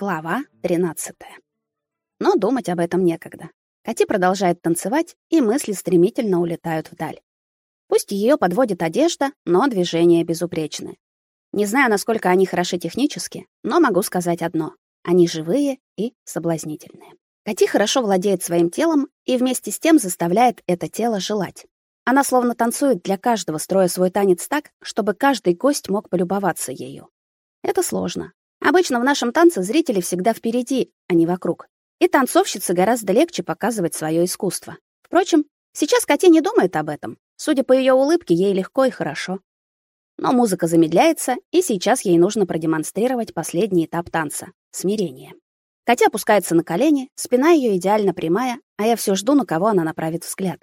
Глава 13. Но думать об этом некогда. Кати продолжает танцевать, и мысли стремительно улетают вдаль. Пусть ее подводит одежда, но движения безупречны. Не знаю, насколько они хороши технически, но могу сказать одно: они живые и соблазнительные. Кати хорошо владеет своим телом и вместе с тем заставляет это тело желать. Она словно танцует для каждого, строя свой танец так, чтобы каждый гость мог полюбоваться ею. Это сложно, Обычно в нашем танце зрители всегда впереди, а не вокруг. И танцовщице гораздо легче показывать свое искусство. Впрочем, сейчас Катя не думает об этом. Судя по ее улыбке, ей легко и хорошо. Но музыка замедляется, и сейчас ей нужно продемонстрировать последний этап танца смирение. Катя опускается на колени, спина ее идеально прямая, а я все жду, на кого она направит взгляд.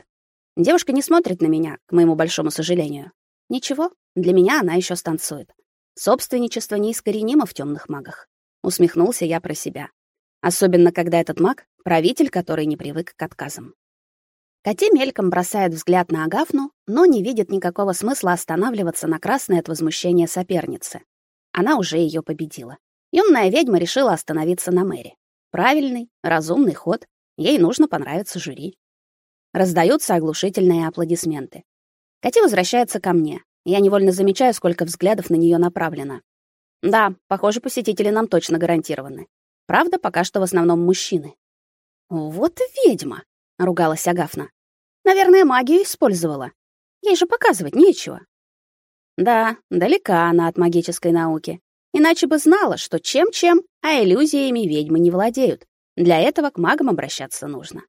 Девушка не смотрит на меня, к моему большому сожалению. Ничего, для меня она еще станцует. Собственничество неискоренимо в темных магах. Усмехнулся я про себя. Особенно, когда этот маг — правитель, который не привык к отказам. Кати мельком бросает взгляд на Агафну, но не видит никакого смысла останавливаться на красной от возмущения соперницы. Она уже ее победила. Юная ведьма решила остановиться на Мэри. Правильный, разумный ход. Ей нужно понравиться жюри. Раздаются оглушительные аплодисменты. Кати возвращается ко мне, я невольно замечаю, сколько взглядов на нее направлено. Да, похоже, посетители нам точно гарантированы. Правда, пока что в основном мужчины. Вот ведьма, ругалась Агафна. Наверное, магию использовала. Ей же показывать нечего. Да, далека она от магической науки. Иначе бы знала, что чем-чем, а иллюзиями ведьмы не владеют. Для этого к магам обращаться нужно.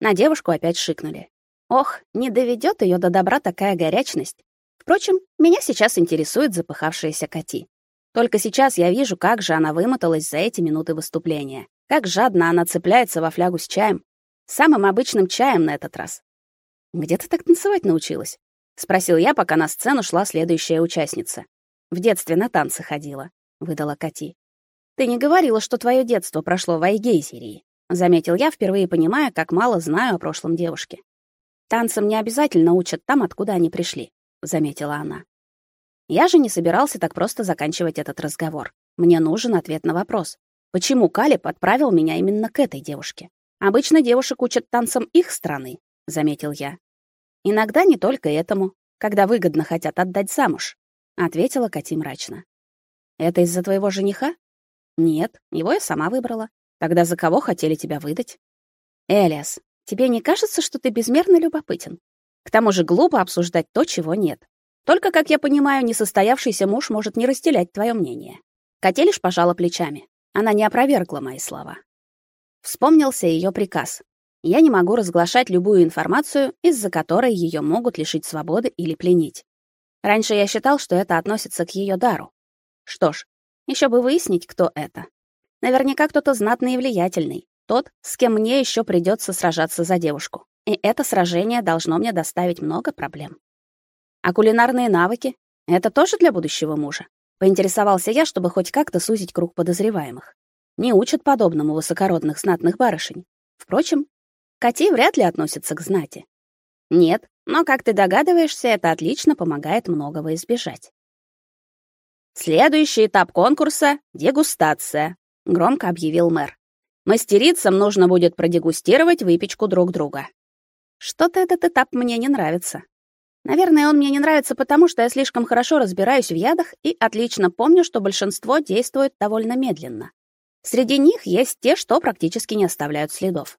На девушку опять шикнули. Ох, не доведет ее до добра такая горячность. Впрочем, меня сейчас интересует запыхавшаяся Кати. Только сейчас я вижу, как же она вымоталась за эти минуты выступления. Как жадно она цепляется во флягу с чаем. Самым обычным чаем на этот раз. «Где ты так танцевать научилась?» — спросил я, пока на сцену шла следующая участница. «В детстве на танцы ходила», — выдала Кати. «Ты не говорила, что твое детство прошло в Айгейзерии», — заметил я, впервые понимая, как мало знаю о прошлом девушки. «Танцам не обязательно учат там, откуда они пришли заметила она. Я же не собирался так просто заканчивать этот разговор. Мне нужен ответ на вопрос. Почему Калиб отправил меня именно к этой девушке? Обычно девушек учат танцам их страны, заметил я. Иногда не только этому, когда выгодно хотят отдать замуж, ответила Кати мрачно. Это из-за твоего жениха? Нет, его я сама выбрала. Тогда за кого хотели тебя выдать? Элиас, тебе не кажется, что ты безмерно любопытен? К тому же глупо обсуждать то, чего нет. Только, как я понимаю, несостоявшийся муж может не разделять твое мнение. Катя лишь пожала плечами. Она не опровергла мои слова. Вспомнился ее приказ. Я не могу разглашать любую информацию, из-за которой ее могут лишить свободы или пленить. Раньше я считал, что это относится к ее дару. Что ж, еще бы выяснить, кто это. Наверняка кто-то знатный и влиятельный, тот, с кем мне еще придется сражаться за девушку и это сражение должно мне доставить много проблем. А кулинарные навыки — это тоже для будущего мужа? Поинтересовался я, чтобы хоть как-то сузить круг подозреваемых. Не учат подобному высокородных знатных барышень. Впрочем, Кати вряд ли относятся к знати. Нет, но, как ты догадываешься, это отлично помогает многого избежать. Следующий этап конкурса — дегустация, громко объявил мэр. Мастерицам нужно будет продегустировать выпечку друг друга. Что-то этот этап мне не нравится. Наверное, он мне не нравится потому, что я слишком хорошо разбираюсь в ядах и отлично помню, что большинство действует довольно медленно. Среди них есть те, что практически не оставляют следов.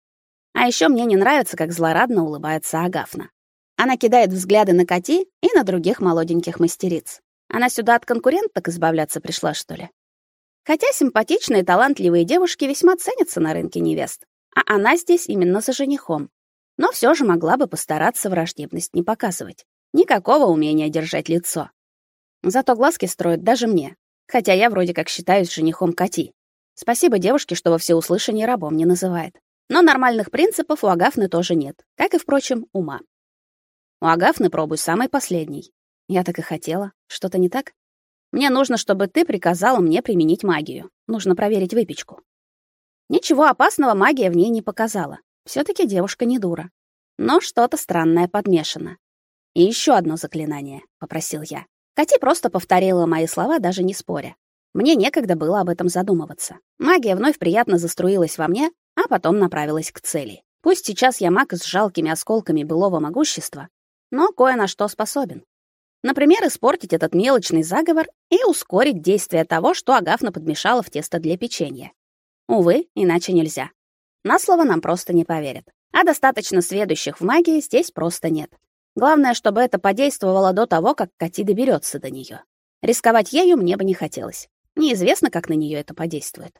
А еще мне не нравится, как злорадно улыбается Агафна. Она кидает взгляды на Кати и на других молоденьких мастериц. Она сюда от конкуренток избавляться пришла, что ли? Хотя симпатичные, талантливые девушки весьма ценятся на рынке невест, а она здесь именно за женихом но все же могла бы постараться враждебность не показывать. Никакого умения держать лицо. Зато глазки строят даже мне, хотя я вроде как считаюсь женихом Кати. Спасибо девушке, что во всеуслышание рабом не называет. Но нормальных принципов у Агафны тоже нет, как и, впрочем, ума. У Агафны пробуй самый последний. Я так и хотела. Что-то не так? Мне нужно, чтобы ты приказала мне применить магию. Нужно проверить выпечку. Ничего опасного магия в ней не показала все таки девушка не дура. Но что-то странное подмешано. И еще одно заклинание, попросил я. Кати просто повторила мои слова, даже не споря. Мне некогда было об этом задумываться. Магия вновь приятно заструилась во мне, а потом направилась к цели. Пусть сейчас я маг с жалкими осколками былого могущества, но кое на что способен. Например, испортить этот мелочный заговор и ускорить действие того, что Агафна подмешала в тесто для печенья. Увы, иначе нельзя. На слово нам просто не поверят. А достаточно сведущих в магии здесь просто нет. Главное, чтобы это подействовало до того, как Кати доберется до нее. Рисковать ею мне бы не хотелось. Неизвестно, как на нее это подействует.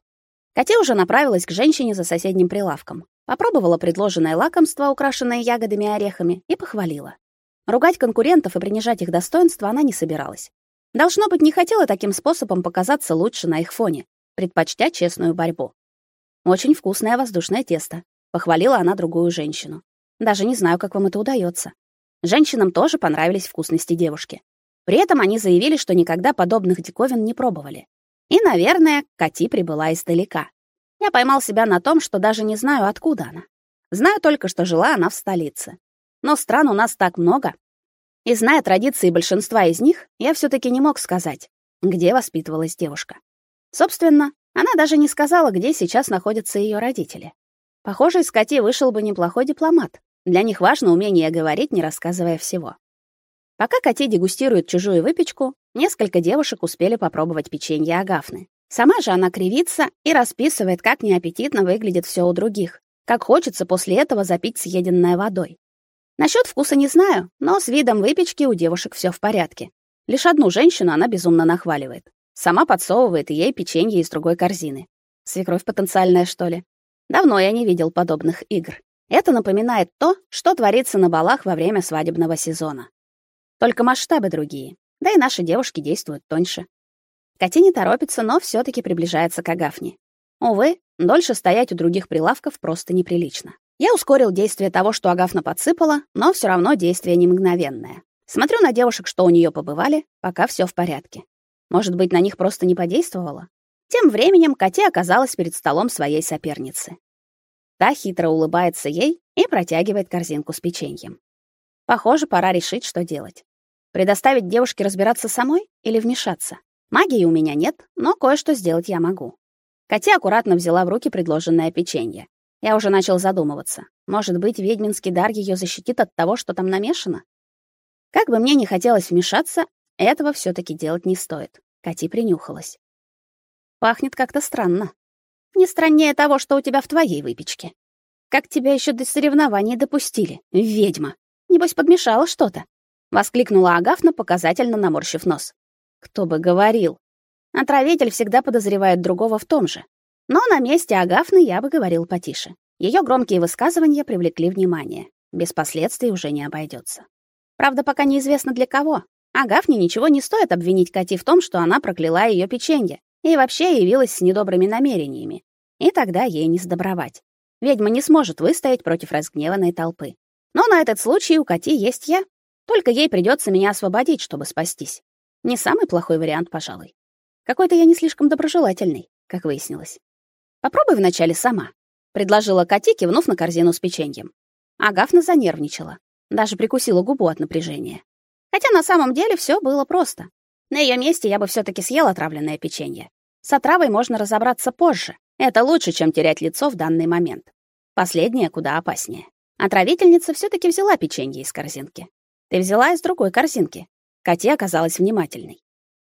Кати уже направилась к женщине за соседним прилавком. Попробовала предложенное лакомство, украшенное ягодами и орехами, и похвалила. Ругать конкурентов и принижать их достоинство она не собиралась. Должно быть, не хотела таким способом показаться лучше на их фоне, предпочтя честную борьбу. Очень вкусное воздушное тесто, похвалила она другую женщину. Даже не знаю, как вам это удается. Женщинам тоже понравились вкусности девушки. При этом они заявили, что никогда подобных диковин не пробовали. И, наверное, Кати прибыла издалека. Я поймал себя на том, что даже не знаю, откуда она. Знаю только, что жила она в столице. Но стран у нас так много. И зная традиции большинства из них, я все таки не мог сказать, где воспитывалась девушка. Собственно, она даже не сказала, где сейчас находятся ее родители. Похоже, из Кати вышел бы неплохой дипломат. Для них важно умение говорить, не рассказывая всего. Пока Кати дегустирует чужую выпечку, несколько девушек успели попробовать печенье Агафны. Сама же она кривится и расписывает, как неаппетитно выглядит все у других, как хочется после этого запить съеденное водой. Насчет вкуса не знаю, но с видом выпечки у девушек все в порядке. Лишь одну женщину она безумно нахваливает. Сама подсовывает ей печенье из другой корзины. Свекровь потенциальная, что ли? Давно я не видел подобных игр. Это напоминает то, что творится на балах во время свадебного сезона. Только масштабы другие. Да и наши девушки действуют тоньше. Катя не торопится, но все таки приближается к Агафне. Увы, дольше стоять у других прилавков просто неприлично. Я ускорил действие того, что Агафна подсыпала, но все равно действие не мгновенное. Смотрю на девушек, что у нее побывали, пока все в порядке. Может быть, на них просто не подействовало? Тем временем Катя оказалась перед столом своей соперницы. Та хитро улыбается ей и протягивает корзинку с печеньем. Похоже, пора решить, что делать. Предоставить девушке разбираться самой или вмешаться? Магии у меня нет, но кое-что сделать я могу. Катя аккуратно взяла в руки предложенное печенье. Я уже начал задумываться. Может быть, ведьминский дар ее защитит от того, что там намешано? Как бы мне не хотелось вмешаться, этого все таки делать не стоит. Кати принюхалась. Пахнет как-то странно. Не страннее того, что у тебя в твоей выпечке. Как тебя еще до соревнований допустили, ведьма? Небось, подмешала что-то. Воскликнула Агафна, показательно наморщив нос. Кто бы говорил. Отравитель всегда подозревает другого в том же. Но на месте Агафны я бы говорил потише. Ее громкие высказывания привлекли внимание. Без последствий уже не обойдется. Правда, пока неизвестно для кого. Агафне ничего не стоит обвинить Кати в том, что она прокляла ее печенье и вообще явилась с недобрыми намерениями. И тогда ей не сдобровать. Ведьма не сможет выстоять против разгневанной толпы. Но на этот случай у Кати есть я. Только ей придется меня освободить, чтобы спастись. Не самый плохой вариант, пожалуй. Какой-то я не слишком доброжелательный, как выяснилось. Попробуй вначале сама, предложила Кати, кивнув на корзину с печеньем. Агафна занервничала, даже прикусила губу от напряжения. Хотя на самом деле все было просто. На ее месте я бы все таки съела отравленное печенье. С отравой можно разобраться позже. Это лучше, чем терять лицо в данный момент. Последнее куда опаснее. Отравительница все таки взяла печенье из корзинки. Ты взяла из другой корзинки. Катя оказалась внимательной.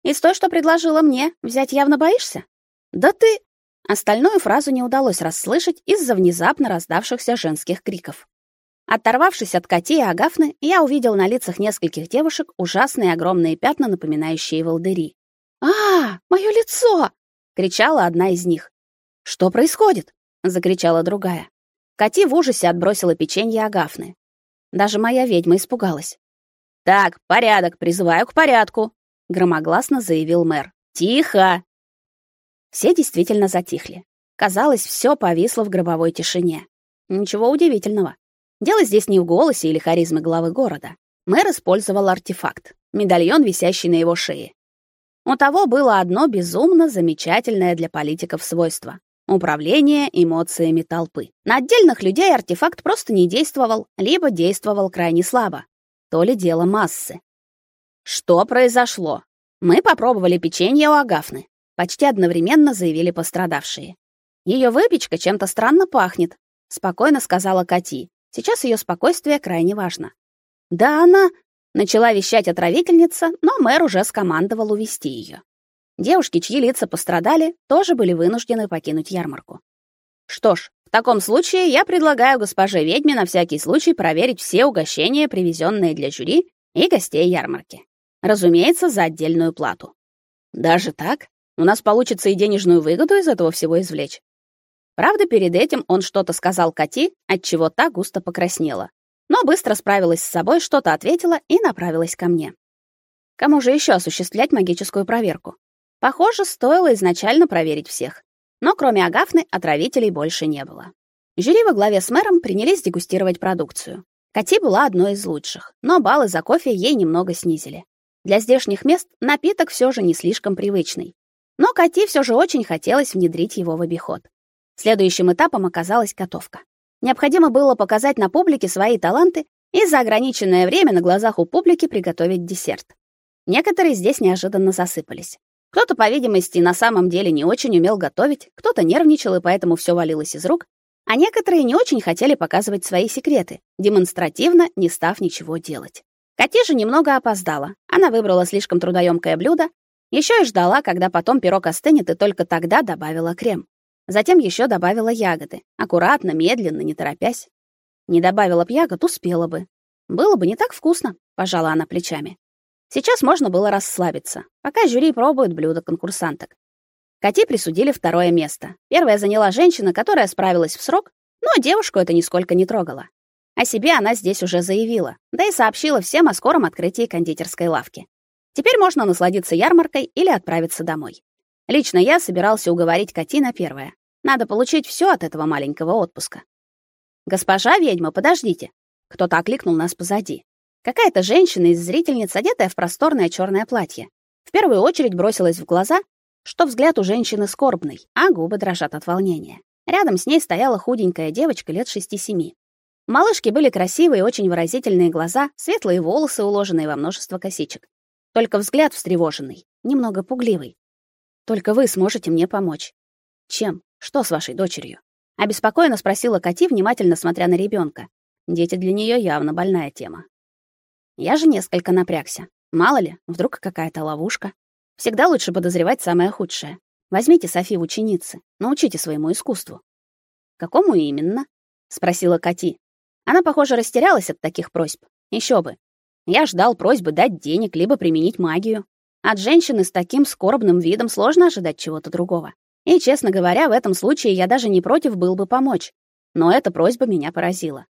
Из той, что предложила мне, взять явно боишься? Да ты Остальную фразу не удалось расслышать из-за внезапно раздавшихся женских криков. Оторвавшись от Кати и Агафны, я увидел на лицах нескольких девушек ужасные огромные пятна, напоминающие волдыри. «А, мое лицо!» — кричала одна из них. «Что происходит?» — закричала другая. Кати в ужасе отбросила печенье Агафны. Даже моя ведьма испугалась. «Так, порядок, призываю к порядку», — громогласно заявил мэр. «Тихо! Все действительно затихли. Казалось, все повисло в гробовой тишине. Ничего удивительного. Дело здесь не в голосе или харизме главы города. Мэр использовал артефакт медальон, висящий на его шее. У того было одно безумно замечательное для политиков свойство управление эмоциями толпы. На отдельных людей артефакт просто не действовал, либо действовал крайне слабо. То ли дело массы. Что произошло? Мы попробовали печенье у Агафны. почти одновременно заявили пострадавшие. Ее выпечка чем-то странно пахнет, спокойно сказала Кати. Сейчас ее спокойствие крайне важно. Да она начала вещать отравительница, но мэр уже скомандовал увести ее. Девушки, чьи лица пострадали, тоже были вынуждены покинуть ярмарку. Что ж, в таком случае я предлагаю госпоже ведьме на всякий случай проверить все угощения, привезенные для жюри и гостей ярмарки. Разумеется, за отдельную плату. Даже так? У нас получится и денежную выгоду из этого всего извлечь. Правда, перед этим он что-то сказал Кати, от чего та густо покраснела. Но быстро справилась с собой, что-то ответила и направилась ко мне. Кому же еще осуществлять магическую проверку? Похоже, стоило изначально проверить всех. Но кроме Агафны отравителей больше не было. Жюри во главе с мэром принялись дегустировать продукцию. Кати была одной из лучших, но баллы за кофе ей немного снизили. Для здешних мест напиток все же не слишком привычный. Но Кати все же очень хотелось внедрить его в обиход. Следующим этапом оказалась готовка. Необходимо было показать на публике свои таланты и за ограниченное время на глазах у публики приготовить десерт. Некоторые здесь неожиданно засыпались. Кто-то, по видимости, на самом деле не очень умел готовить, кто-то нервничал и поэтому все валилось из рук, а некоторые не очень хотели показывать свои секреты, демонстративно не став ничего делать. Катя же немного опоздала. Она выбрала слишком трудоемкое блюдо, еще и ждала, когда потом пирог остынет, и только тогда добавила крем. Затем еще добавила ягоды, аккуратно, медленно, не торопясь. Не добавила б ягод, успела бы. Было бы не так вкусно, пожала она плечами. Сейчас можно было расслабиться, пока жюри пробует блюда конкурсанток. Кати присудили второе место. Первое заняла женщина, которая справилась в срок, но девушку это нисколько не трогало. О себе она здесь уже заявила, да и сообщила всем о скором открытии кондитерской лавки. Теперь можно насладиться ярмаркой или отправиться домой. Лично я собирался уговорить Кати на первое. Надо получить все от этого маленького отпуска. Госпожа ведьма, подождите. Кто-то окликнул нас позади. Какая-то женщина из зрительниц, одетая в просторное черное платье. В первую очередь бросилась в глаза, что взгляд у женщины скорбный, а губы дрожат от волнения. Рядом с ней стояла худенькая девочка лет шести-семи. Малышки были красивые, очень выразительные глаза, светлые волосы, уложенные во множество косичек. Только взгляд встревоженный, немного пугливый. Только вы сможете мне помочь. Чем? Что с вашей дочерью? Обеспокоенно спросила Кати, внимательно смотря на ребенка. Дети для нее явно больная тема. Я же несколько напрягся. Мало ли, вдруг какая-то ловушка. Всегда лучше подозревать самое худшее. Возьмите Софи в ученицы, научите своему искусству. Какому именно? спросила Кати. Она, похоже, растерялась от таких просьб. Еще бы. Я ждал просьбы дать денег либо применить магию. От женщины с таким скорбным видом сложно ожидать чего-то другого. И, честно говоря, в этом случае я даже не против был бы помочь. Но эта просьба меня поразила.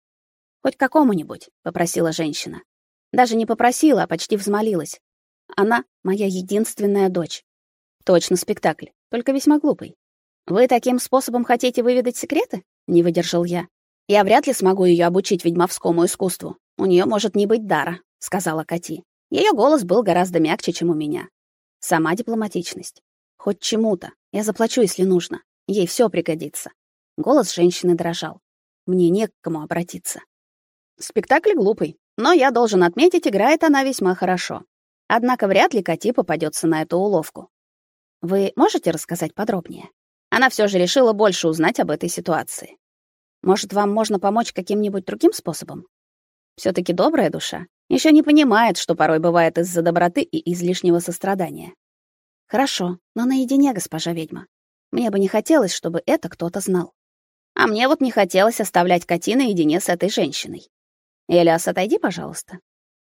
Хоть какому-нибудь, попросила женщина. Даже не попросила, а почти взмолилась. Она моя единственная дочь. Точно спектакль, только весьма глупый. Вы таким способом хотите выведать секреты? Не выдержал я. Я вряд ли смогу ее обучить ведьмовскому искусству. У нее может не быть дара, сказала Кати. Ее голос был гораздо мягче, чем у меня. Сама дипломатичность. Хоть чему-то. Я заплачу, если нужно. Ей все пригодится. Голос женщины дрожал. Мне не к кому обратиться. Спектакль глупый, но я должен отметить, играет она весьма хорошо. Однако вряд ли Кати попадется на эту уловку. Вы можете рассказать подробнее? Она все же решила больше узнать об этой ситуации. Может, вам можно помочь каким-нибудь другим способом? все таки добрая душа еще не понимает, что порой бывает из-за доброты и излишнего сострадания. Хорошо, но наедине, госпожа ведьма. Мне бы не хотелось, чтобы это кто-то знал. А мне вот не хотелось оставлять Кати наедине с этой женщиной. «Элиас, отойди, пожалуйста».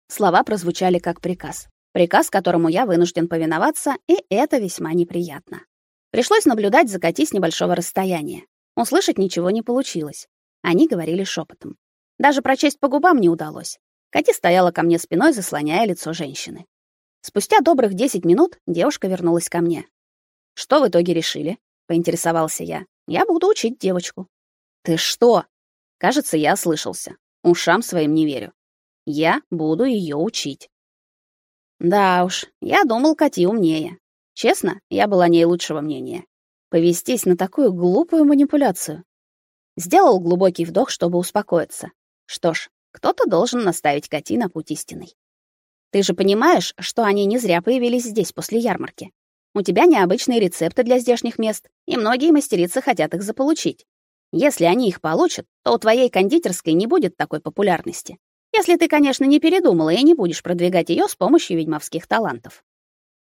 Слова прозвучали как приказ. Приказ, которому я вынужден повиноваться, и это весьма неприятно. Пришлось наблюдать за Кати с небольшого расстояния. Услышать ничего не получилось. Они говорили шепотом. Даже прочесть по губам не удалось. Кати стояла ко мне спиной, заслоняя лицо женщины. Спустя добрых 10 минут девушка вернулась ко мне. «Что в итоге решили?» — поинтересовался я. «Я буду учить девочку». «Ты что?» Кажется, я ослышался. Ушам своим не верю. Я буду ее учить. Да уж, я думал, Кати умнее. Честно, я была о ней лучшего мнения. Повестись на такую глупую манипуляцию. Сделал глубокий вдох, чтобы успокоиться. Что ж, кто-то должен наставить Кати на путь истинный. Ты же понимаешь, что они не зря появились здесь после ярмарки. У тебя необычные рецепты для здешних мест, и многие мастерицы хотят их заполучить. Если они их получат, то у твоей кондитерской не будет такой популярности. Если ты, конечно, не передумала и не будешь продвигать ее с помощью ведьмовских талантов.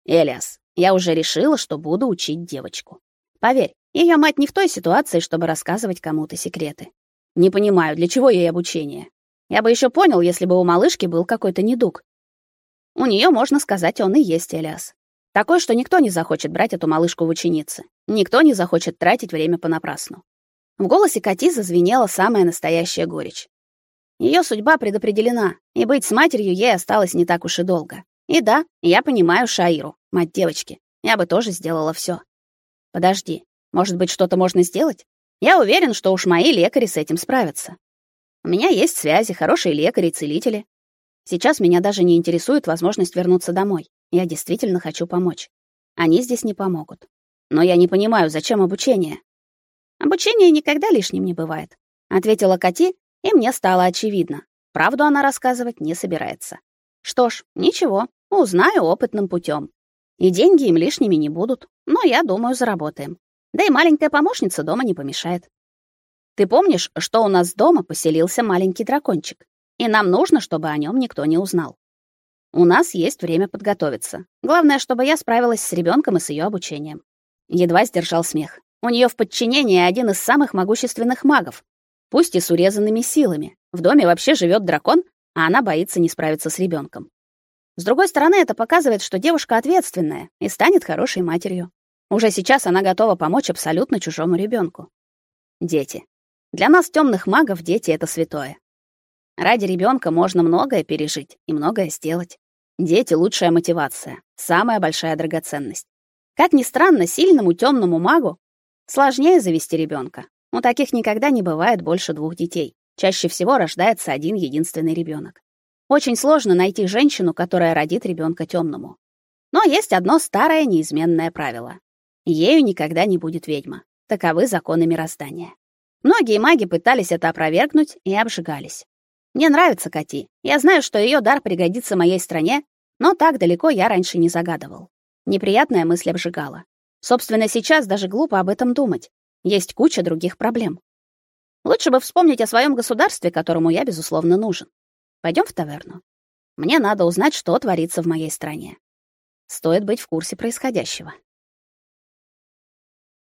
Элиас, я уже решила, что буду учить девочку. Поверь, ее мать не в той ситуации, чтобы рассказывать кому-то секреты. Не понимаю, для чего ей обучение. Я бы еще понял, если бы у малышки был какой-то недуг. У нее, можно сказать, он и есть Элиас. Такой, что никто не захочет брать эту малышку в ученицы. Никто не захочет тратить время понапрасну. В голосе Кати зазвенела самая настоящая горечь. Ее судьба предопределена, и быть с матерью ей осталось не так уж и долго. И да, я понимаю Шаиру, мать девочки. Я бы тоже сделала все. Подожди, может быть, что-то можно сделать? Я уверен, что уж мои лекари с этим справятся. У меня есть связи, хорошие лекари, целители. Сейчас меня даже не интересует возможность вернуться домой. Я действительно хочу помочь. Они здесь не помогут. Но я не понимаю, зачем обучение? Обучение никогда лишним не бывает, ответила Кати, и мне стало очевидно. Правду она рассказывать не собирается. Что ж, ничего, узнаю опытным путем. И деньги им лишними не будут, но я думаю, заработаем. Да и маленькая помощница дома не помешает. Ты помнишь, что у нас дома поселился маленький дракончик, и нам нужно, чтобы о нем никто не узнал. У нас есть время подготовиться. Главное, чтобы я справилась с ребенком и с ее обучением. Едва сдержал смех. У нее в подчинении один из самых могущественных магов, пусть и с урезанными силами. В доме вообще живет дракон, а она боится не справиться с ребенком. С другой стороны, это показывает, что девушка ответственная и станет хорошей матерью. Уже сейчас она готова помочь абсолютно чужому ребенку. Дети. Для нас темных магов дети это святое. Ради ребенка можно многое пережить и многое сделать. Дети лучшая мотивация, самая большая драгоценность. Как ни странно, сильному темному магу сложнее завести ребенка. У таких никогда не бывает больше двух детей. Чаще всего рождается один единственный ребенок. Очень сложно найти женщину, которая родит ребенка темному. Но есть одно старое неизменное правило. Ею никогда не будет ведьма. Таковы законы мироздания. Многие маги пытались это опровергнуть и обжигались. Мне нравится Кати. Я знаю, что ее дар пригодится моей стране, но так далеко я раньше не загадывал. Неприятная мысль обжигала. Собственно, сейчас даже глупо об этом думать. Есть куча других проблем. Лучше бы вспомнить о своем государстве, которому я безусловно нужен. Пойдем в таверну. Мне надо узнать, что творится в моей стране. Стоит быть в курсе происходящего.